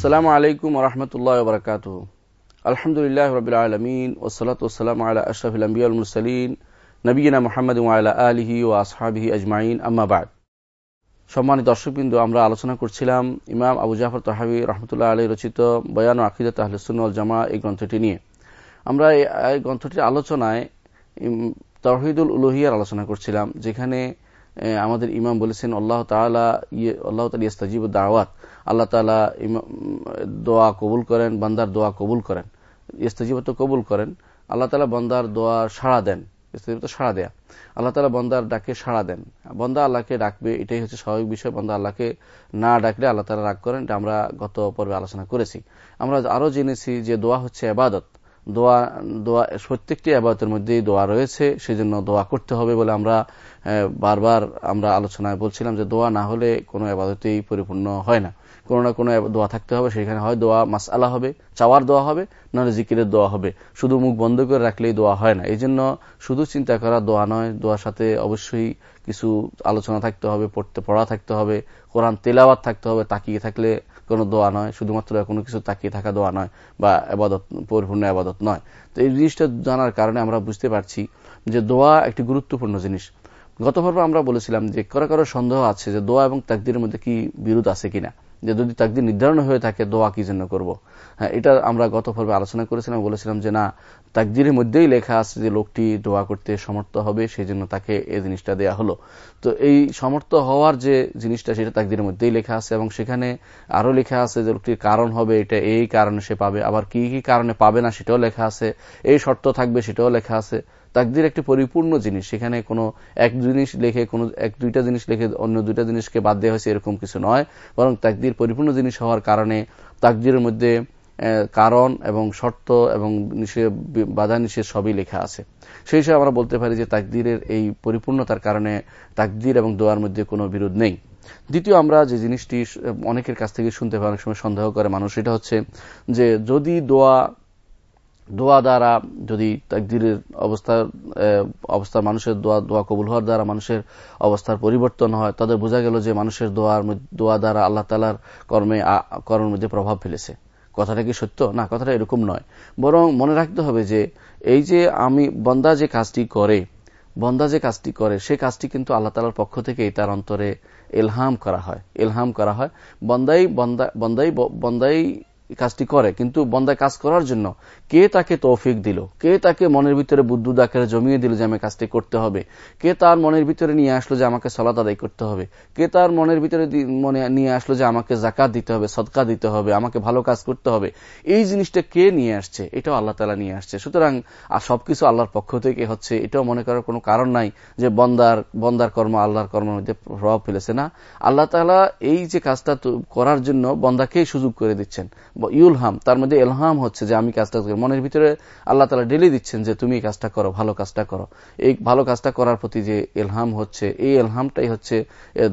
আসসালামু আলাইকুম রহমতুল্লাহ বরকাত আলহামদুলিল্লাহ রবিল আলমিন ওসলাত ওসালাম আল্লাহ আশরফুল নবীনা মোহাম্মদ আল্লাহ আলহি ও আসহাবিহি আজমাইন আম্মাবাদ সম্মানিত দর্শকবিন্দু, আমরা আলোচনা করছিলাম ইমাম আবু জাফর তাহাবি রহমতুল্লাহ আলী রচিত বয়ান ও আকিদত আহলুসুল জামা এই গ্রন্থটি নিয়ে। আমরা এই গ্রন্থটির আলোচনায় তহিদুল উলহিয়ার আলোচনা করছিলাম, যেখানে আমাদের ইমাম বলেছেন, আল্লাহ তালা ইয়ে আল্লাহ তালা ইস্তাজিব দাওয়াত। আল্লাহ তালা দোয়া কবুল করেন, বান্দার দোয়া কবুল করেন। ইস্তাজিব তো কবুল করেন। আল্লাহ তালা বন্দার দোয়া সাড়া দেন। ইস্তাজিব তো সাড়া দেয়া। আল্লাহ তালা বন্দার ডাকে সাড়া দেন। বন্দা আল্লাহকে ডাকবে, এটাই হচ্ছে স্বাভাবিক বিষয়। বন্দা আল্লাহকে না ডাকলে আল্লাহ তালা রাগ করেন। এটা আমরা গত পর্বে আলোচনা করেছি। আমরা আরও জেনেছি যে দোয়া হচ্ছে আবাদত দোয়া দোয়া, প্রত্যেকটি আবাদতের মধ্যেই দোয়া রয়েছে। সেজন্য দোয়া করতে হবে বলে আমরা বারবার আমরা আলোচনায় বলছিলাম যে দোয়া না হলে কোনো আবাদতেই পরিপূর্ণ হয় না। কোনো না কোনো দোয়া থাকতে হবে, সেখানে হয় দোয়া মাস আলা হবে, চাওয়ার দোয়া হবে, নাহলে জিকিরের দোয়া হবে। শুধু মুখ বন্ধ করে রাখলেই দোয়া হয় না। এই জন্য শুধু চিন্তা করা দোয়া নয়, দোয়ার সাথে অবশ্যই কিছু আলোচনা থাকতে হবে, পড়তে, পড়া থাকতে হবে, কোরআন তেলাওয়াত থাকতে হবে, তাকিয়ে থাকলে কোনো দোয়া নয়। শুধুমাত্র কোনো কিছু তাকিয়ে থাকা দোয়া নয় বা আবাদত, পরিপূর্ণ আবাদত নয়। তো এই জিনিসটা জানার কারণে আমরা বুঝতে পারছি যে দোয়া একটি গুরুত্বপূর্ণ জিনিস। গত পর্বে আমরা বলেছিলাম যে কারও কারও সন্দেহ আছে যে দোয়া এবং তাকদিরের মধ্যে কি বিরোধ আছে কিনা। যে যদি তাকদির নির্ধারণ হয়ে থাকে, দোয়া কি জন্য করব? হ্যাঁ এটা আমরা গত পর্বে আলোচনা করেছিলাম, বলেছিলাম যে না তাকদিরের মধ্যেই লেখা আছে যে লোকটি দোয়া করতে সমর্থ হবে সেই জন্য তাকে এই জিনিসটা দেয়া হলো। তো এই সমর্থ হওয়ার যে জিনিসটা, সেটা তাকদিরের মধ্যেই লেখা আছে এবং সেখানে আরও লেখা আছে যে লোকটির কারণ হবে, এটা এই কারণে সে পাবে। আবার কি কি কারণে পাবে না, সেটাও লেখা আছে। এই শর্ত থাকবে, সেটাও লেখা আছে। তাকদির একটি পরিপূর্ণ জিনিস। সেখানে কোনো এক জিনিস লেখে, কোনো এক দুইটা জিনিস লেখে, অন্য দুইটা জিনিসকে বাদ দেওয়া হয়েছে, এরকম কিছু নয়। বরং তাকদির পরিপূর্ণ জিনিস হওয়ার কারণে তাকদিরের মধ্যে কারণ এবং শর্ত এবং বাধা নিষেধ সবই লেখা আছে। সেই হিসেবে আমরা বলতে পারি যে তাকদিরের এই পরিপূর্ণতার কারণে তাকদির এবং দোয়ার মধ্যে কোনো বিরোধ নেই। দ্বিতীয়, আমরা যে জিনিসটি অনেকের কাছ থেকে শুনতে পাই, অনেক সময় সন্দেহ করে মানুষ, সেটা হচ্ছে যে যদি দোয়া দোয়া দ্বারা যদি তাকদিরের অবস্থার অবস্থার মানুষের দোয়া দোয়া কবুল হওয়ার দ্বারা মানুষের অবস্থার পরিবর্তন হয় তাদের বোঝা গেল যে মানুষের দোয়ার দোয়া দ্বারা আল্লাহ তালার কর্মে কর্মের মধ্যে প্রভাব ফেলেছে। কথাটা কি সত্য? না, কথাটা এরকম নয়। বরং মনে রাখতে হবে যে, এই যে আমি বন্দা যে কাজটি করে, বন্দা যে কাজটি করে, সে কাজটি কিন্তু আল্লাহ তালার পক্ষ থেকেই তার অন্তরে এলহাম করা হয়। এলহাম করা হয়। বন্দাই বন্দাই বন্দাই কাজটি করে, কিন্তু বন্দায় কাজ করার জন্য কে তাকে তৌফিক দিল? কে তাকে মনের ভিতরে বুদ্ধুদ আকারে জমিয়ে দিল যে আমি কাজটি করতে হবে? কে তার মনের ভিতরে নিয়ে আসলো যে আমাকে সলাত আদায় করতে হবে? কে তার মনের ভিতরে মনে নিয়ে আসলো যে আমাকে জাকাত দিতে হবে, সদকা দিতে হবে, আমাকে ভালো কাজ করতে হবে? এই জিনিসটা কে নিয়ে আসছে? এটাও আল্লাহ তালা নিয়ে আসছে। সুতরাং, আর সবকিছু আল্লাহর পক্ষ থেকে হচ্ছে, এটাও মনে করার কোনো কারণ নাই যে বন্দার বন্দার কর্ম আল্লাহর কর্মের মধ্যে প্রভাব ফেলেছে না। আল্লাহ তালা এই যে কাজটা করার জন্য বন্দাকেই সুযোগ করে দিচ্ছেন। ইউলহাম, তার মধ্যে এলহাম হচ্ছে যে আমি কাজটা করি। মনের ভিতরে আল্লাহ তালা ডেলে দিচ্ছেন যে তুমি কাজটা করো, ভালো কাজটা করো। এই ভালো কাজটা করার প্রতি যে এলহাম হচ্ছে, এই এলহামটাই হচ্ছে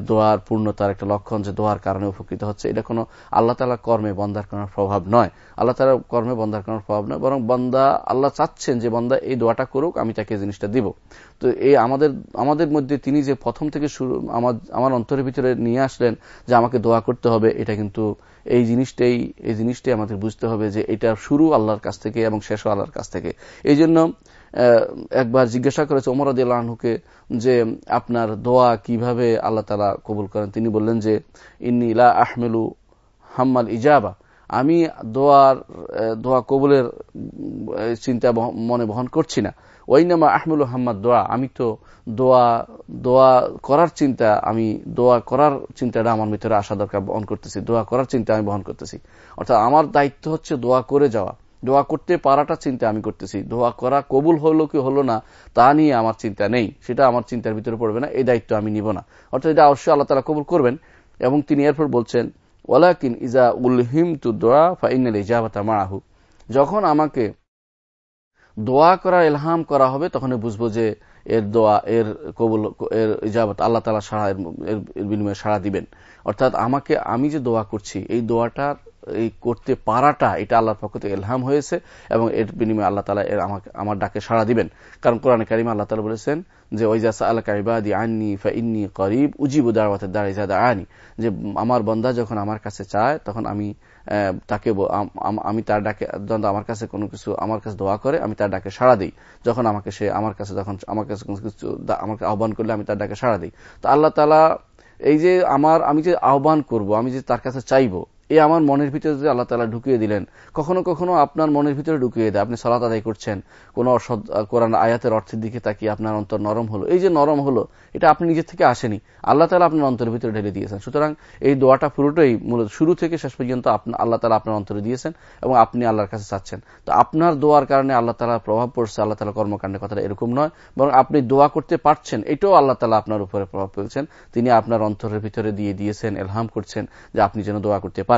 দোয়ার পূর্ণতার একটা লক্ষণ যে দোয়ার কারণে উপকৃত হচ্ছে। এটা কোনো আল্লাহ তালা কর্মে বন্দার কোনো প্রভাব নয়। আল্লাহ তালা কর্মে বন্দার কোনো প্রভাব নয়, বরং বন্দা, আল্লাহ চাচ্ছেন যে বন্দা এই দোয়াটা করুক, আমি তাকে জিনিসটা দিব। তো এই আমাদের আমাদের মধ্যে তিনি যে প্রথম থেকে শুরু, আমার আমার অন্তরের ভিতরে নিয়ে আসলেন যে আমাকে দোয়া করতে হবে, এটা কিন্তু এই জিনিসটাই এই জিনিসটাই আমাদের বুঝতে হবে যে এটা শুরু আল্লাহর কাছ থেকে এবং শেষও আল্লাহর কাছ থেকে। এই জন্য একবার জিজ্ঞাসা করেছে ওমর আদিল্লাহকে যে আপনার দোয়া কীভাবে আল্লাহ তালা কবুল করেন? তিনি বললেন যে ইন্নিলা আহমেলু হাম্মাল ইজাবা। আমি দোয়ার দোয়া কবুলের চিন্তা মনে বহন করছি না। ওইনামা আহমুল হাম্মাদ দোয়া, আমি তো দোয়া দোয়া করার চিন্তা, আমি দোয়া করার চিন্তাটা আমার ভিতরে আসা দরকার, বহন করতেছি। দোয়া করার চিন্তা আমি বহন করতেছি। অর্থাৎ আমার দায়িত্ব হচ্ছে দোয়া করে যাওয়া। দোয়া করতে পারাটা চিন্তা আমি করতেছি। দোয়া করা কবুল হলো কি হলো না, তা নিয়ে আমার চিন্তা নেই। সেটা আমার চিন্তার ভিতরে পড়বে না, এই দায়িত্ব আমি নিব না। অর্থাৎ এটা অবশ্যই আল্লাহ তালা কবুল করবেন। এবং তিনি এরপর বলছেন, ওয়ালাকিন ইজা উলহিম তু দোয়া ফাইনাল ইজাবাতা মারাহু যখন আমাকে দোয়া করা এলহাম করা হবে তখন বুঝব যে এর দোয়া, এর কবুল, এর ইজাবত আল্লাহ তালা সাড়া এর বিনিময়ে সাড়া দিবেন। অর্থাৎ আমাকে, আমি যে দোয়া করছি, এই দোয়াটার করতে পারাটা, এটা আল্লাহর পক্ষ থেকে এলহাম হয়েছে এবং এর বিনিময়ে আল্লাহ তালা এর আমাকে, আমার ডাকে সাড়া দিবেন। কারণ কোরআন কারিমা আল্লাহ তালা বলেছেন যে ওইজাসা আল্লাহ কারিবাদি আননি ফা ইন্নি করিব, উজিব দাওয়াতের দ্বারা ইজাদা আনি। যে, আমার বন্দা যখন আমার কাছে চায়, তখন আমি তাকে আমি তার ডাকে আমার কাছে কোনো কিছু, আমার কাছে দোয়া করে, আমি তার ডাকে সাড়া দিই। যখন আমাকে সে, আমার কাছে যখন, আমার কাছে কোনো কিছু আমাকে আহ্বান করলে আমি তার ডাকে সাড়া দিই। তো আল্লাহ তালা, এই যে আমার, আমি যে আহ্বান করব, আমি যে তার কাছে চাইব এই আমার মনের ভিতরে যদি আল্লাহ তালা ঢুকিয়ে দিলেন, কখনো কখনো আপনার মনের ভিতরে ঢুকিয়ে দেয়। আপনি সালাত আদায় করছেন, কোন কোরআন আয়াতের অর্থের দিকে তাকিয়ে আপনার অন্তর নরম হলো। এই যে নরম হলো, এটা আপনি নিজের থেকে আসেনি। আল্লাহ তালা আপনার অন্তরের ভিতরে ঢেলে দিয়েছেন। সুতরাং এই দোয়াটা পুরোটাই মূলত শুরু থেকে শেষ পর্যন্ত আল্লাহ তালা আপনার অন্তরে দিয়েছেন এবং আপনি আল্লাহর কাছে চাচ্ছেন। তো আপনার দোয়ার কারণে আল্লাহ তালার প্রভাব পড়ছে, আল্লাহ তালা কর্মকাণ্ডের কথাটা এরকম নয়। বরং আপনি দোয়া করতে পারছেন, এটাও আল্লাহ তালা আপনার উপরে প্রভাব ফেলছেন। তিনি আপনার অন্তরের ভিতরে দিয়ে দিয়েছেন, এলহাম করছেন যে আপনি যেন দোয়া করতে পারেন।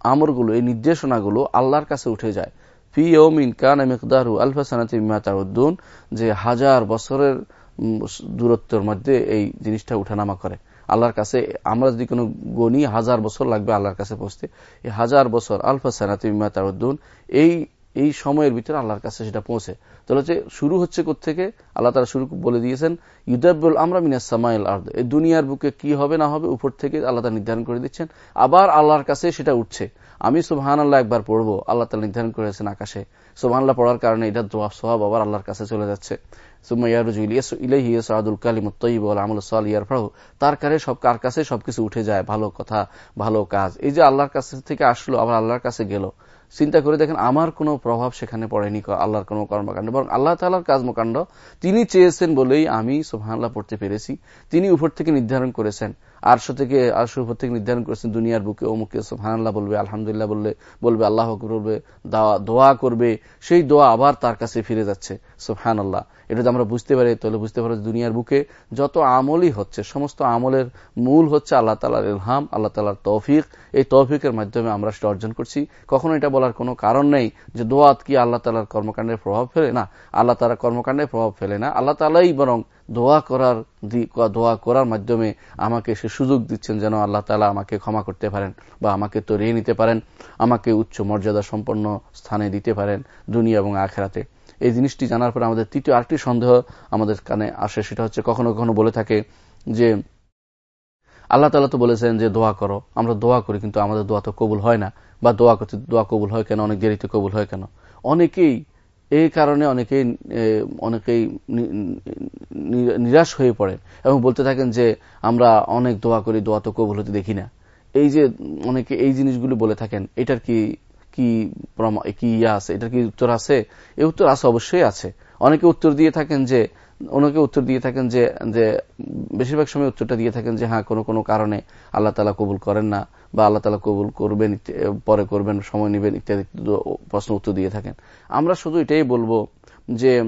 আমরগুলো, এই নির্দেশনাগুলো আল্লাহর কাছে উঠে যায়। ফি ওমিন কান মিকদারু আলফা সানাতি মিমাতাউদ্দুন যে হাজার বছরের দূরত্বের মধ্যে এই জিনিসটা উঠানামা করে। আল্লাহর কাছে, আমরা যদি কোনো গণি হাজার বছর লাগবে আল্লাহর কাছে পৌঁছতে, এই হাজার বছর আলফা সানাতি মিমাতাউদ্দুন এই এই সময়ের ভিতরে আল্লাহর কাছে সেটা পৌঁছে। তাহলে হচ্ছে শুরু হচ্ছে থেকে আল্লাহ তারা শুরু বলে দিয়েছেন ইউদাবুল আমরা মিনাস সামাইল আর্দ। এই দুনিয়ার বুকে কি হবে না হবে উপর থেকে আল্লাহ তালা নির্ধারণ করে দিচ্ছেন। আবার আল্লাহর কাছে সেটা উঠছে। আমি সুবহান আল্লাহ একবার পড়ব, আল্লাহ তালা নির্ধারণ করেছেন আকাশে। সুবহান আল্লাহ পড়ার কারণে এটা দোয়া সোহাব আবার আল্লাহর কাছে চলে যাচ্ছে। তার কারে সব, কার কাছে সবকিছু উঠে যায়, ভালো কথা, ভালো কাজ। এই যে আল্লাহর কাছে থেকে আসলো, আবার আল্লাহর কাছে গেল। চিন্তা করে দেখেন, আমার কোনো প্রভাব সেখানে পড়েনি আল্লাহর কোনো কর্মকাণ্ড। বরং আল্লাহ তালার কর্মকাণ্ড তিনি চেয়েছেন বলেই আমি সোহানাল্লাহ পড়তে পেরেছি। তিনি উপর থেকে নির্ধারণ করেছেন। আরশো থেকে আরশো উপর থেকে নির্ধারণ করেছেন, দুনিয়ার বুকে অমুকে সোহান্লাহ বলবে, আলহামদুলিল্লাহ বললে, বলবে, আল্লাহ বলবে দোয়া করবে। সেই দোয়া আবার তার কাছে ফিরে যাচ্ছে সোহান আল্লাহ এটা আমরা বুঝতে পারি, তাহলে বুঝতে পারি দুনিয়ার বুকে যত আমলই হচ্ছে, সমস্ত আমলের মূল হচ্ছে আল্লাহ তালার ইলহাম, আল্লাহ তালার তৌফিক। এই তৌফিকের মাধ্যমে আমরা সেটা অর্জন করছি। কখনো এটা বলার কোনো কারণ নেই যে দোয়াত কি আল্লাহ তালার কর্মকাণ্ডের প্রভাব ফেলে? না, আল্লাহ তালার কর্মকাণ্ডের প্রভাব ফেলে না। আল্লাহ তালাই বরং দোয়া করার দোয়া করার মাধ্যমে আমাকে সে সুযোগ দিচ্ছেন যেন আল্লাহ তালা আমাকে ক্ষমা করতে পারেন বা আমাকে তরিয়ে নিতে পারেন, আমাকে উচ্চ মর্যাদা সম্পন্ন স্থানে দিতে পারেন দুনিয়া এবং আখেরাতে। এই জিনিসটি জানার পর আমাদের তৃতীয় আরেকটি সন্দেহ আমাদের কানে আসে, সেটা হচ্ছে কখনো কখনো বলে থাকে যে, আল্লাহ তালা তো বলেছেন যে দোয়া করো। আমরা দোয়া করি কিন্তু আমাদের দোয়া তো কবুল হয় না। বা দোয়া করতে, দোয়া কবুল হয় কেন? অনেক দেরিতে কবুল হয় কেন? অনেকেই এই কারণে অনেকেই অনেকেই নিরাশ হয়ে পড়ে এবং বলতে থাকেন যে, আমরা অনেক দোয়া করি, দোয়া তো কবুল হতে দেখি না। এই যে অনেকে এই জিনিসগুলো বলে থাকেন, এটার কি কি কি ইয়া আছে, এটার কি উত্তর আছে? এই উত্তর আছে, অবশ্যই আছে। অনেকে উত্তর দিয়ে থাকেন যে অনেকে উত্তর দিয়ে থাকেন যে যে বেশিরভাগ সময় উত্তরটা দিয়ে থাকেন যে হ্যাঁ কোনো কোনো কারণে আল্লাহ তালা কবুল করেন না বা আল্লাহ তালা কবুল করবেন পরে করবেন, সময় নেবেন, ইত্যাদি প্রশ্ন উত্তর দিয়ে থাকেন। আমরা শুধু এটাই বলব যে,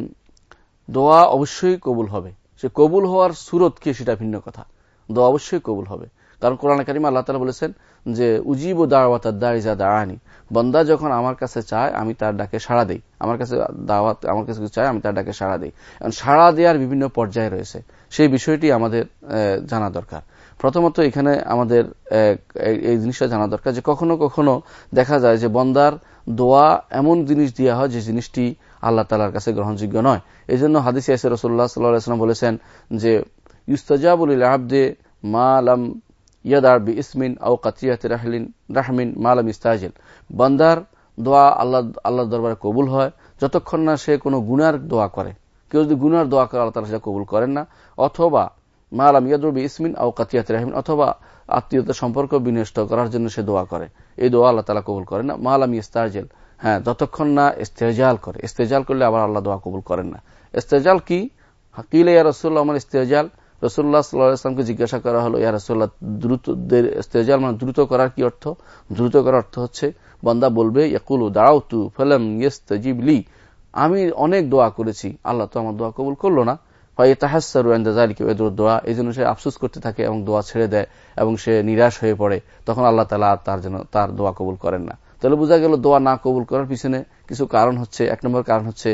দোয়া অবশ্যই কবুল হবে। সে কবুল হওয়ার সুরত কি সেটা ভিন্ন কথা। দোয়া অবশ্যই কবুল হবে। কারণ কোরআন কারিমা আল্লাহ তালা বলেছেন যে, উজিব ও দাওয়াত দাঁড়িয়ে দাঁড়ানি বন্দা যখন আমার কাছে চায়, আমি তার ডাকে সাড়া দিই। আমার কাছে দাওয়াত, আমার কাছে চায়, আমি তার ডাকে সাড়া দিই। সাড়া দেওয়ার বিভিন্ন পর্যায়ে রয়েছে। সেই বিষয়টি আমাদের জানা দরকার। প্রথমত এখানে আমাদের এই জিনিসটা জানা দরকার যে, কখনো কখনো দেখা যায় যে, বন্দার দোয়া এমন জিনিস দেওয়া হয় যে, জিনিসটি আল্লাহ তালার কাছে গ্রহণযোগ্য নয়। এই জন্য হাদিস ইয়াসে রসুল্লাহ সাল্লাম বলেছেন যে ইউস্তাজাবুল আবদে মা আলম ইয়াদার বি ইসমিন আও কাতিয়াত রাহলিন, রাহমিন মালাম ইস্তাজিল। বান্দার দোয়া আল্লাহ আল্লাহ দরবারে কবুল হয়। যতক্ষণ না সে কোনো গুনার দোয়া করে। কেউ যদি গুনার দোয়া করে, আল্লাহ তালা সেটা কবুল করেন না। অথবা মালাম ইয়াদুর বি ইসমিন আও কাতিয়াত রাহমিন অথবা আত্মীয়তা সম্পর্ক বিনষ্ট করার জন্য সে দোয়া করে। এই দোয়া আল্লাহ তালা কবুল করেন না। মালাম ইস্তাজেল। হ্যাঁ যতক্ষণ না ইস্তেজাল করে। ইস্তেজাল করলে আবার আল্লাহ দোয়া কবুল করেন না। ইস্তেজাল কি? কিলে রসুল্লাহ আমার ইস্তেজাল রসুল্লাহ সাল্লাহামকে জিজ্ঞাসা করা হলো, ইয়া রসুল্লাহ দ্রুত তেজাল মানে দ্রুত করার কি অর্থ? দ্রুত করার অর্থ হচ্ছে, বন্দা বলবে, ইয়াকুলু দাঁড়াও তু ফেলাম ইয়েস আমি অনেক দোয়া করেছি, আল্লাহ তো আমার দোয়া কবুল করল না। দোয়া। এই জন্য সে আফসুস করতে থাকে এবং দোয়া ছেড়ে দেয় এবং সে নিরাশ হয়ে পড়ে। তখন আল্লাহ তালা তার জন্য তার দোয়া কবুল করেন না। তাহলে বোঝা গেল দোয়া না কবুল করার পিছনে কিছু কারণ হচ্ছে। এক নম্বর কারণ হচ্ছে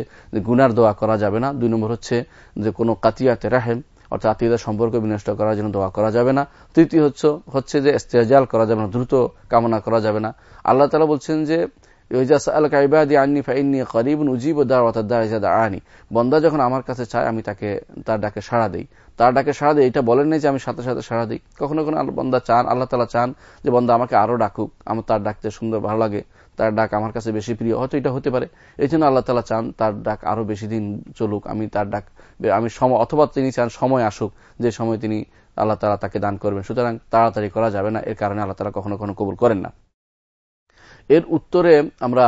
গুনার দোয়া করা যাবে না। দুই নম্বর হচ্ছে যে কোনো কাতিয়াতে রাহেম অর্থাৎ আত্মীয়তার সম্পর্ক বিনষ্ট করার জন্য দোয়া করা যাবে না। তৃতীয় হচ্ছে হচ্ছে যে ইস্তেজাল করা যাবে না, দ্রুত কামনা করা যাবে না। আল্লাহ তালা বলছেন যে বন্দা যখন আমার কাছে চায়, আমি তাকে, তার ডাকে সাড়া দিই। তার ডাকে সাড়া দিই, এটা বলেন নাই যে আমি সাথে সাথে সাড়া দিই। কখনো কখনো বন্দা চান, আল্লাহ তালা চান যে বন্দা আমাকে আরও ডাকুক, আমার তার ডাকতে সুন্দর ভালো লাগে, তার ডাক আমার কাছে বেশি প্রিয়। হয়তো এটা হতে পারে। এই জন্য আল্লাহ তালা চান তার ডাক আরও বেশি দিন চলুক, আমি তার ডাক আমি সময় অথবা তিনি চান সময় আসুক, যে সময় তিনি আল্লাহ তালা তাকে দান করবেন। সুতরাং তাড়াতাড়ি করা যাবে না, এর কারণে আল্লাহ তালা কখনো কখনো কবুল করেন না। এর উত্তরে আমরা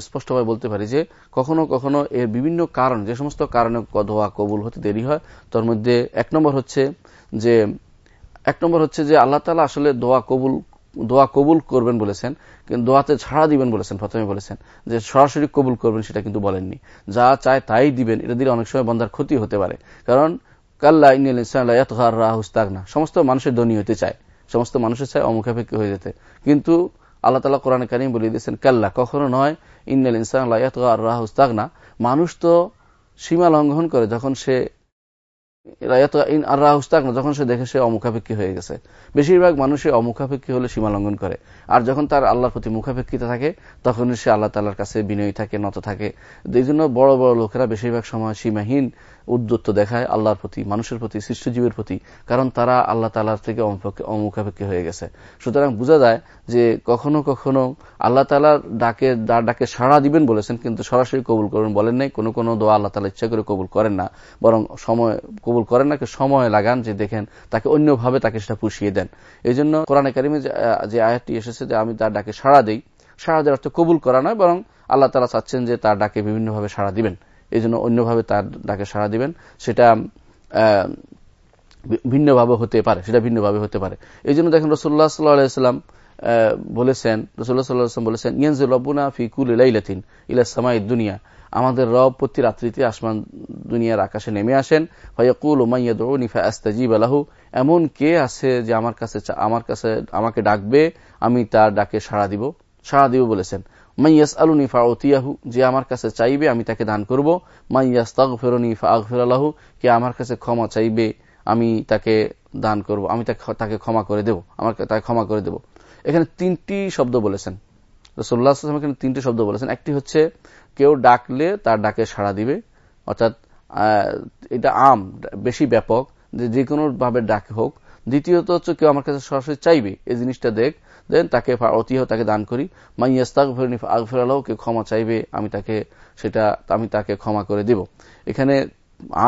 স্পষ্টভাবে বলতে পারি যে, কখনো কখনো এর বিভিন্ন কারণ, যে সমস্ত কারণে দোয়া কবুল হতে দেরি হয়, তার মধ্যে এক নম্বর হচ্ছে যে, এক নম্বর হচ্ছে যে আল্লাহ তালা আসলে দোয়া কবুল দোয়া কবুল করবেন বলেছেন, কিন্তু দোয়াতে ছাড়া দিবেন বলেছেন, প্রথমে বলেছেন, যে সরাসরি কবুল করবেন সেটা কিন্তু বলেননি। যা চায় তাই দিবেন, এটা দিলে অনেক সময় বন্দার ক্ষতি হতে পারে। কারণ, কাল্লা ইনসান না সমস্ত মানুষের ধনী হতে চায়, সমস্ত মানুষের চায় অমুখাপেক্ষী হয়ে যেতে। কিন্তু আল্লাহ তালা কোরআন কারিম বলে দিয়েছেন, কাল্লা কখনো নয়, ইন্নাল ইনসান আল্লাহ রাহুস্তাগনা মানুষ তো সীমা লঙ্ঘন করে যখন সে যখন সে দেখে সে অমুখাপেক্ষী হয়ে গেছে। বেশিরভাগ মানুষই অমুখাপেক্ষী হলে সীমা লঙ্ঘন করে। আর যখন তার আল্লাহর প্রতি মুখাপেক্ষিতে থাকে তখন সে আল্লাহ তাল্লার কাছে বিনয়ী থাকে, নত থাকে। এই বড় বড় লোকেরা বেশিরভাগ সময় সীমাহীন উদ্যত্ত দেখায় আল্লাহর প্রতি, মানুষের প্রতি, সৃষ্টজীবের প্রতি, কারণ তারা আল্লাহ তালার থেকে অমুখাপেক্ষী হয়ে গেছে। সুতরাং বোঝা যায় যে কখনো কখনো আল্লাহ তালার ডাকে যার ডাকে সাড়া দিবেন বলেছেন, কিন্তু সরাসরি কবুল করবেন বলেন নাই। কোনো কোনো দোয়া আল্লাহ তালা ইচ্ছা করে কবুল করেন না, বরং সময়, কবুল করেন না, সময় লাগান যে দেখেন তাকে অন্যভাবে তাকে সেটা পুষিয়ে দেন। এই জন্য কোরআন একাডেমি যে আয়াতটি এসেছে যে আমি তার ডাকে সাড়া দিই, সাড়া দেওয়ার অর্থ কবুল করা নয়, বরং আল্লাহ তালা চাচ্ছেন যে তার ডাকে বিভিন্নভাবে সাড়া দিবেন। এই জন্য অন্যভাবে তার ডাকে সাড়া দিবেন। সেটা ভিন্নভাবে হতে পারে, সেটা ভিন্নভাবে হতে পারে। এই জন্য দেখেন রসুল্লাহ সাল্লাহাম বলেছেন রসুল্লাহ সাল্লাহাম বলেছেন, ইয়ানজুল রব্বুনা ফি কুল ইলাইলাতিন ইলা সামাই দুনিয়া। আমাদের রব প্রতি রাত্রিতে আসমান দুনিয়ার আকাশে নেমে আসেন। ভাইয়াকুল ওমাইয়াদনিফা আস্তাজিব আলাহু এমন কে আছে যে আমার কাছে আমার কাছে, আমাকে ডাকবে, আমি তার ডাকে সাড়া দিব। সাড়া দিব বলেছেন। মাইয়াস আলুনি ফাউতিয়াহু, যে আমার কাছে চাইবে, আমি তাকে দান করব। মাইয়াস তাগ ফেরনি ফাগ ফেরালাহু কে আমার কাছে ক্ষমা চাইবে, আমি তাকে দান করব, আমি তাকে ক্ষমা করে দেব, আমার তাকে ক্ষমা করে দেব। এখানে তিনটি শব্দ বলেছেন। রসোল্লাহ এখানে তিনটি শব্দ বলেছেন। একটি হচ্ছে, কেউ ডাকলে তার ডাকে সাড়া দিবে, অর্থাৎ এটা আম, বেশি ব্যাপক, যে যে ভাবে ডাকে হোক দ্বিতীয়ত হচ্ছে কেউ আমার কাছে সরাসরি চাইবে, এই জিনিসটা দেখ। দেন তাকে অতিহ তাকে দান করি। মাইয়াস্তাক আগফের আল্লাহ কেউ ক্ষমা চাইবে, আমি তাকে সেটা, আমি তাকে ক্ষমা করে দিব। এখানে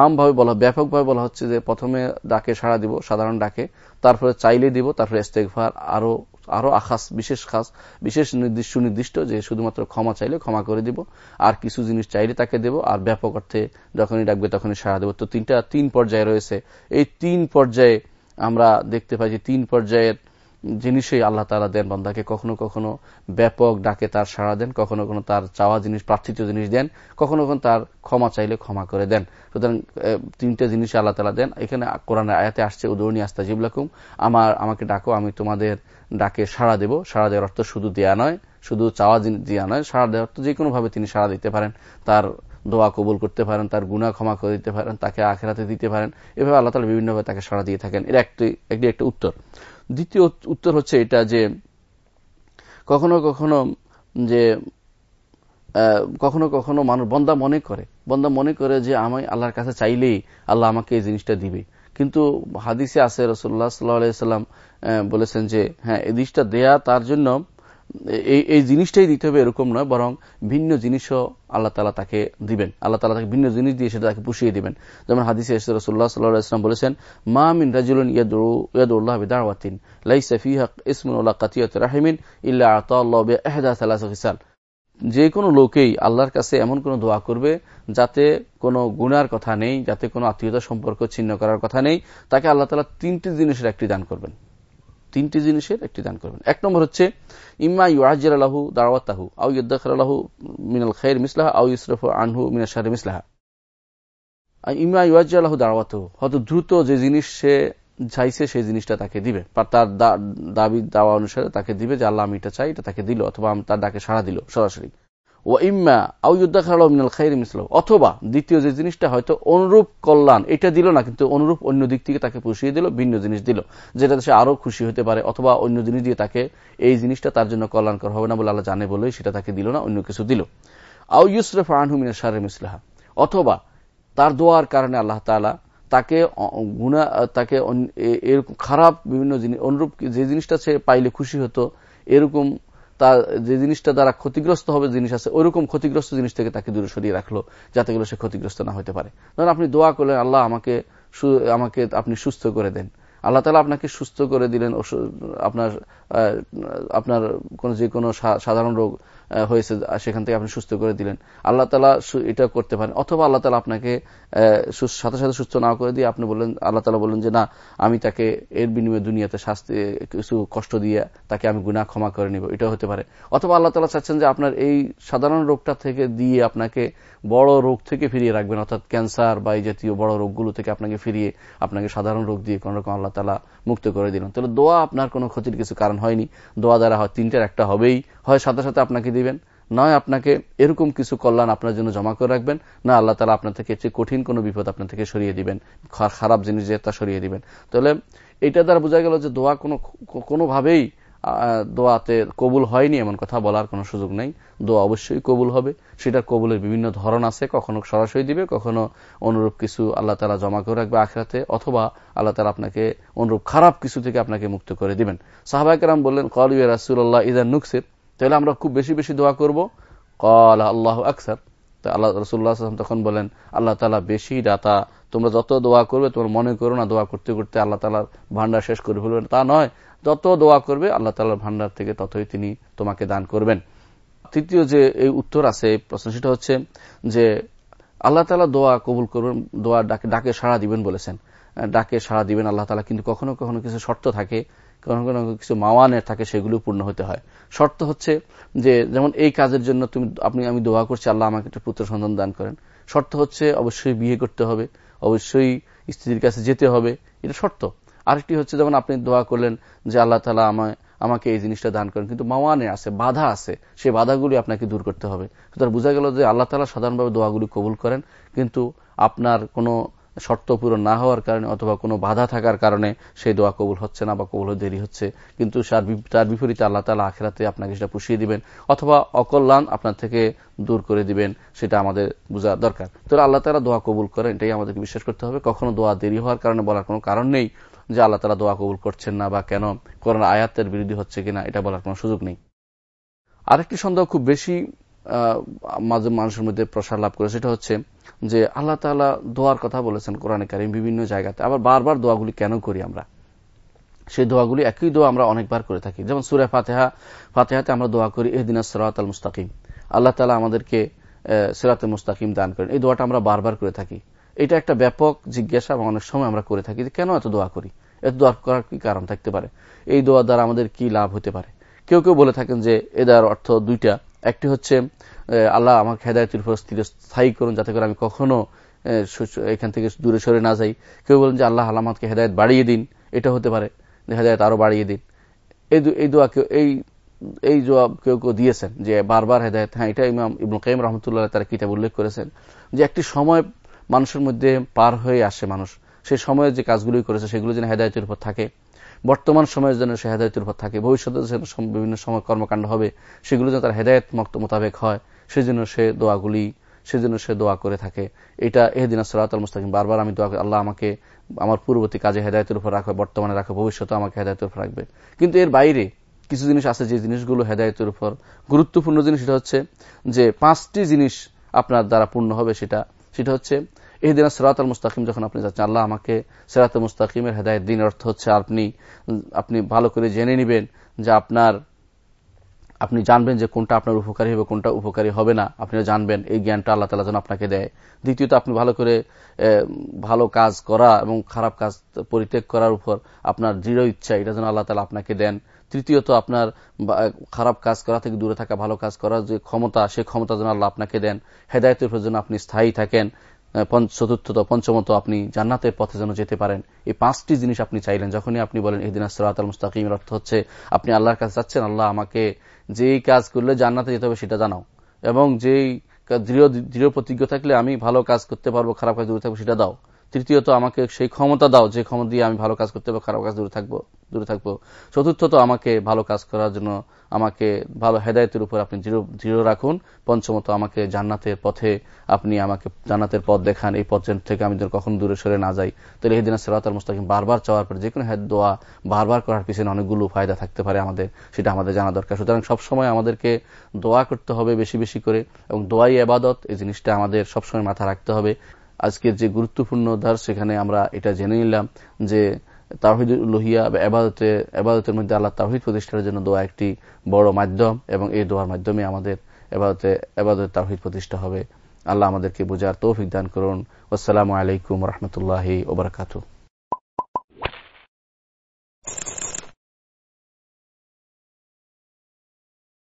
আমভাবে বলা, ব্যাপকভাবে বলা হচ্ছে যে প্রথমে ডাকে সাড়া দিব, সাধারণ ডাকে, তারপরে চাইলে দিব, তারপরে ইস্তেকভার আরও আরও আখাস, বিশেষ খাস, বিশেষ নির্দিষ্ট, সুনির্দিষ্ট যে শুধুমাত্র ক্ষমা চাইলে ক্ষমা করে দিব, আর কিছু জিনিস চাইলে তাকে দেব, আর ব্যাপক অর্থে যখনই ডাকবে তখনই সাড়া দেব। তো তিনটা, তিন পর্যায়ে রয়েছে। এই তিন পর্যায়ে আমরা দেখতে পাই যে তিন পর্যায়ের জিনিসই আল্লাহ তালা দেন বন্দাকে। কখনো কখনো ব্যাপক ডাকে তার সাড়া দেন, কখনো কখনো তার চাওয়া জিনিস, প্রার্থিত জিনিস দেন, কখনো কখনো তার ক্ষমা চাইলে ক্ষমা করে দেন। সুতরাং তিনটে জিনিস আল্লাহ তালা দেন। এখানে কোরআন আয়াতে আসছে উদরণী আস্তা জিবলাকুম আমার, আমাকে ডাকো, আমি তোমাদের ডাকে সাড়া দেব। সাড়া দেওয়ার অর্থ শুধু দেয়া নয়, শুধু চাওয়া দেওয়া নয়, সাড়া দেওয়ার অর্থ যে কোনোভাবে তিনি সাড়া দিতে পারেন। তার দোয়া কবুল করতে পারেন, তার গুণা ক্ষমা করে দিতে পারেন, তাকে আখেরাতে দিতে পারেন। এভাবে আল্লাহ তালা বিভিন্নভাবে তাকে সাড়া দিয়ে থাকেন। এর একটি একটি, একটা উত্তর। দ্বিতীয় উত্তর হচ্ছে এটা যে, কখনো কখনো যে কখনো কখনো মানুষ, বন্দা মনে করে, বন্দা মনে করে যে, আমি আল্লাহর কাছে চাইলেই আল্লাহ আমাকে এই জিনিসটা দিবে। কিন্তু হাদিসে আছে রসুল্লাহ সাল্লাহ সাল্লাম বলেছেন যে হ্যাঁ এই জিনিসটা দেয়া তার জন্য এই এই জিনিসটাই দিতে হবে এরকম নয়, বরং ভিন্ন জিনিসও আল্লাহ তালা তাকে দিবেন। আল্লাহ তালা তাকে ভিন্ন জিনিস দিয়ে সেটা তাকে পুষিয়ে দিবেন। যেমন হাদিসে রসুল্লাহ সাল্লাহাম বলেছেন, মা মিন রাজুলন ইয়াদুল্লাহ সালাসাল যে কোনো লোকেই আল্লাহর কাছে এমন কোনো দোয়া করবে যাতে কোনো গুনার কথা নেই, যাতে কোনো আত্মীয়তা সম্পর্ক ছিন্ন করার কথা নেই, তাকে আল্লাহ তালা তিনটি জিনিসের একটি দান করবেন। তিনটি জিনিসের একটি দান করবেন। এক নম্বর হচ্ছে, ইম্মা ইউআজির আলাহু দাওয়াতাহু আউ ইউদ্দাখর আলাহু মিনাল খাইর মিসলাহা আউ ইসরফ আনহু মিনা শাহের মিসলাহা। ইমা ইউআজ আলাহু দাওয়াতাহু হয়তো দ্রুত যে জিনিস সে চাইছে, সেই জিনিসটা তাকে দিবে। বা তার দাবি, দাওয়া অনুসারে তাকে দিবে যে, আল্লাহ আমি এটা চাই, এটা তাকে দিল, অথবা তার ডাকে সাড়া দিল, সরাসরি। ও ইম্মা আউদ্দাখাল খাইর মিসল অথবা দ্বিতীয় যে জিনিসটা হয়তো অনুরূপ কল্যাণ, এটা দিল না, কিন্তু অনুরূপ অন্য দিক থেকে তাকে পুষিয়ে দিল, ভিন্ন জিনিস দিল, যেটাতে সে আরও খুশি হতে পারে, অথবা অন্য জিনিস দিয়ে তাকে এই জিনিসটা তার জন্য কল্যাণকর হবে না বলে আল্লাহ জানে বলে সেটা তাকে দিল না, অন্য কিছু দিল। আউ ইউসরফ আনহুমিনা সারে মিসলাহা, অথবা তার দোয়ার কারণে আল্লাহ তালা তাকে গুণা তাকে এরকম খারাপ বিভিন্ন জিনিস, অনুরূপ যে জিনিসটা সে পাইলে খুশি হতো, এরকম তার যে জিনিসটা দ্বারা ক্ষতিগ্রস্ত হবে জিনিস আছে ওইরকম ক্ষতিগ্রস্ত জিনিস থেকে তাকে দূরে সরিয়ে রাখল, যাতে করে সে ক্ষতিগ্রস্ত না হতে পারে। ধরুন আপনি দোয়া করলেন, আল্লাহ আমাকে আমাকে আপনি সুস্থ করে দেন। আল্লাহ তালা আপনাকে সুস্থ করে দিলেন আপনার আপনার কোন যে কোনো সাধারণ রোগ হয়েছে সেখান থেকে আপনি সুস্থ করে দিলেন। আল্লাহ তালা এটা করতে পারেন। অথবা আল্লাহ তালা আপনাকে সাথে সাথে সুস্থ না করে দিয়ে আপনি বললেন, আল্লাহ তালা বললেন যে, না, আমি তাকে এর বিনিময়ে দুনিয়াতে শাস্তি, কিছু কষ্ট দিয়ে তাকে আমি গুণা ক্ষমা করে নিব। এটা হতে পারে। অথবা আল্লাহ তালা চাচ্ছেন যে আপনার এই সাধারণ রোগটা থেকে দিয়ে আপনাকে বড় রোগ থেকে ফিরিয়ে রাখবেন, অর্থাৎ ক্যান্সার বা এই জাতীয় বড় রোগগুলো থেকে আপনাকে ফিরিয়ে, আপনাকে সাধারণ রোগ দিয়ে কোন রকম আল্লাহ তালা মুক্ত করে দিলেন। তাহলে দোয়া আপনার কোনো ক্ষতির কিছু কারণ হয়নি। দোয়া দ্বারা হয় তিনটার একটা হবেই। হয় সাথে সাথে আপনাকে দিবেন নয় আপনাকে এরকম কিছু কল্যাণ আপনার জন্য জমা করে রাখবেন, না আল্লাহ তালা আপনার থেকে চেয়ে কঠিন কোনো বিপদ আপনার থেকে সরিয়ে দিবেন খারাপ জিনিস যে তা সরিয়ে দিবেন। তাহলে এটা দ্বারা বোঝা গেল যে দোয়া কোনো কোনোভাবেই দোয়াতে কবুল হয়নি এমন কথা বলার কোনো সুযোগ নেই। দোয়া অবশ্যই কবুল হবে। সেটা কবুলের বিভিন্ন ধরন আছে। কখনো সরাসরি দিবে, কখনো অনুরূপ কিছু আল্লাহ তালা জমা করে রাখবে আখরাতে, অথবা আল্লাহ তালা আপনাকে অনুরূপ খারাপ কিছু থেকে আপনাকে মুক্ত করে দিবেন। সাহাবাইকেরাম বললেন কল ইয়া রাসুল্লাহ ইদান নুকসির? তাহলে আমরা খুব বেশি বেশি দোয়া করব। কল আল্লাহ আকসার। আল্লাহ রসুল্লাহ তখন বলেন, আল্লাহ তালা বেশি দাতা তোমরা যত দোয়া করবে, তোমার মনে করো না দোয়া করতে করতে আল্লাহ তালার ভান্ডার শেষ করে ফেলবেন। তা নয়, যত দোয়া করবে, আল্লাহ তালার ভান্ডার থেকে ততই তিনি তোমাকে দান করবেন। তৃতীয় যে এই উত্তর আছে, এই প্রশ্ন সেটা হচ্ছে যে, আল্লাহ তালা দোয়া কবুল করবেন, দোয়া ডাকে ডাকে সাড়া দিবেন বলেছেন। ডাকে সাড়া দিবেন আল্লাহ তালা কিন্তু কখনো কখনো কিছু শর্ত থাকে। কখনো কিছু মাওয়ানের থাকে সেগুলো পূর্ণ হতে হয়। শর্ত হচ্ছে যে, যেমন এই কাজের জন্য তুমি, আপনি, আমি দোয়া করছি, আল্লাহ আমাকে একটা পুত্র সন্তান দান করেন। শর্ত হচ্ছে অবশ্যই বিয়ে করতে হবে, অবশ্যই স্ত্রীর কাছে যেতে হবে, এটা শর্ত। আরেকটি হচ্ছে, যেমন আপনি দোয়া করলেন যে আল্লাহ তালা আমায়, আমাকে এই জিনিসটা দান করেন, কিন্তু মাওয়ানে আছে, বাধা আছে, সেই বাধাগুলি আপনাকে দূর করতে হবে। সুতরাং বোঝা গেল যে আল্লাহ তালা সাধারণভাবে দোয়াগুলি কবুল করেন, কিন্তু আপনার কোনো শর্ত পূরণ না হওয়ার কারণে অথবা কোনো বাধা থাকার কারণে সেই দোয়া কবুল হচ্ছে না বা কবুল দেরি হচ্ছে। কিন্তু তার বিপরীতে আল্লাহ তালা আখেরাতে আপনাকে সেটা পুষিয়ে দিবেন অথবা অকল্যাণ আপনার থেকে দূর করে দিবেন, সেটা আমাদের বোঝা দরকার। তো আল্লাহ তালা দোয়া কবুল করেন, এটাই আমাদেরকে বিশ্বাস করতে হবে। কখনো দোয়া দেরি হওয়ার কারণে বলার কোনো কারণ নেই যে আল্লাহ তালা দোয়া কবুল করছেন না বা কেন। করোনা আয়াতের বিরোধী হচ্ছে কিনা, এটা বলার কোনো সুযোগ নেই। আরেকটি সন্দেহ খুব বেশি মাঝে মানুষের মধ্যে প্রসার লাভ করে, সেটা হচ্ছে যে আল্লাহ তালা দোয়ার কথা বলেছেন কোরআনে কারিম বিভিন্ন জায়গাতে। আবার বারবার দোয়াগুলি কেন করি আমরা? সেই দোয়াগুলি একই দোয়া আমরা অনেকবার করে থাকি। যেমন সুরে ফাতেহা, ফাতেহাতে আমরা দোয়া করি এহদিন সরাত আল মুস্তাকিম। আল্লাহ তালা আমাদেরকে সেরাতে মুস্তাকিম দান করেন। এই দোয়াটা আমরা বারবার করে থাকি। এটা একটা ব্যাপক জিজ্ঞাসা অনেক সময় আমরা করে থাকি যে কেন এত দোয়া করি? এত দোয়া করার কি কারণ থাকতে পারে? এই দোয়া দ্বারা আমাদের কি লাভ হতে পারে? কেউ কেউ বলে থাকেন যে এ দেওয়ার অর্থ দুইটা। একটি হচ্ছে আল্লাহ আমাকে হেদায়তের উপর স্থায়ী করুন যাতে করে আমি কখনো এখান থেকে দূরে সরে না যাই। কেউ বলেন যে, আল্লাহ আলামাতকে হেদায়ত বাড়িয়ে দিন। এটা হতে পারে হেদায়ত আরও বাড়িয়ে দিন। এই দোয়া কেউ, এই এই জবাব কেউ কেউ দিয়েছেন যে, বারবার হেদায়ত। হ্যাঁ এটা ইমাম ইবনুল কাইম রহমতুল্লাহ তারা কিতাব উল্লেখ করেছেন যে, একটি সময় মানুষের মধ্যে পার হয়ে আসে মানুষ। সেই সময়ে যে কাজগুলি করেছে, সেগুলো যেন হেদায়তের উপর থাকে। বর্তমান সময়ের জন্য সে হেদায়তের উপর থাকে। ভবিষ্যতে যেন বিভিন্ন সময় কর্মকাণ্ড হবে, সেগুলো যেন তার হেদায়ত মোতাবেক হয়, সেজন্য সে দোয়াগুলি, সেজন্য সে দোয়া করে থাকে। এটা এহদিন সরাত আল মুস্তাকিম। বারবার আমি দোয়া আল্লাহ আমাকে আমার পূর্ববর্তী কাজে হেদায়তের উপর রাখবে, বর্তমানে রাখবে, ভবিষ্যতে আমাকে হেদায়তের উপর রাখবে। কিন্তু এর বাইরে কিছু জিনিস আছে যে জিনিসগুলো হেদায়তের উপর গুরুত্বপূর্ণ জিনিস, সেটা হচ্ছে যে পাঁচটি জিনিস আপনার দ্বারা পূর্ণ হবে সেটা। সেটা হচ্ছে এই দিন সেরাত আল মুস্তাকিম, যখন আপনি যাচ্ছেন, আল্লাহ আমাকে সেরাত মুস্তাকিমের হেদায়ত দিন। অর্থ হচ্ছে আপনি আপনি ভালো করে জেনে নেবেন যে আপনার, আপনি জানবেন যে কোনটা আপনার উপকারী হবে, কোনটা উপকারী হবে না। আপনি জানবেন, এই জ্ঞানটা আল্লাহ তালা যেন আপনাকে দেয়। দ্বিতীয়ত, আপনি ভালো করে ভালো কাজ করা এবং খারাপ কাজ পরিত্যাগ করার উপর আপনার দৃঢ় ইচ্ছা, এটা যেন আল্লাহ তালা আপনাকে দেন। তৃতীয়ত, আপনার খারাপ কাজ করা থেকে দূরে থাকা, ভালো কাজ করার যে ক্ষমতা, সে ক্ষমতা যেন আল্লাহ আপনাকে দেন। হেদায়তের যেন আপনি স্থায়ী থাকেন। চতুর্থত, পঞ্চমত আপনি জান্নাতের পথে যেন যেতে পারেন। এই পাঁচটি জিনিস আপনি চাইলেন। যখনই আপনি বলেন এদিন আসরাত আল মুস্তাকিমের অর্থ হচ্ছে, আপনি আল্লাহর কাছে চাচ্ছেন, আল্লাহ আমাকে যেই কাজ করলে জান্নাতে যেতে হবে সেটা জানাও। এবং যেই দৃঢ় দৃঢ় প্রতিজ্ঞ থাকলে আমি ভালো কাজ করতে পারব, খারাপ কাজ দূরে থাকব সেটা দাও। তৃতীয়ত আমাকে সেই ক্ষমতা দাও, যে ক্ষমতা দিয়ে আমি ভালো কাজ করতে পারব খারাপ কাজ দূরে থাকব দূরে থাকব। চতুর্থত আমাকে ভালো কাজ করার জন্য আমাকে ভালো হেদায়তের উপর আপনি দৃঢ় রাখুন। পঞ্চমত আমাকে জান্নাতের পথে আপনি আমাকে জান্নাতের পথ দেখান। এই পথ থেকে আমি যেন কখন দূরে সরে না যাই। তাহলে এই দিন সেরাতাল মুস্তাকিম বারবার চাওয়ার পর যে কোনো হেদ, দোয়া বারবার করার পিছনে অনেকগুলো ফায়দা থাকতে পারে আমাদের, সেটা আমাদের জানা দরকার। সুতরাং সবসময় আমাদেরকে দোয়া করতে হবে বেশি বেশি করে এবং দোয়াই আবাদত এই জিনিসটা আমাদের সবসময় মাথা রাখতে হবে। আজকের যে গুরুত্বপূর্ণ ধার, সেখানে আমরা এটা জেনে নিলাম যে তাহিদ লোহিয়া বা আবাদতে মধ্যে আল্লাহ তাহিদ প্রতিষ্ঠার জন্য দোয়া একটি বড় মাধ্যম এবং এই দোয়ার মাধ্যমে আমাদের এবাদতে, এবাদতের তাহিদ প্রতিষ্ঠা হবে। আল্লাহ আমাদেরকে বোঝার তৌফিক দান করুন। আসসালামু আলাইকুম রহমতুল্লাহ ওবরাকাতু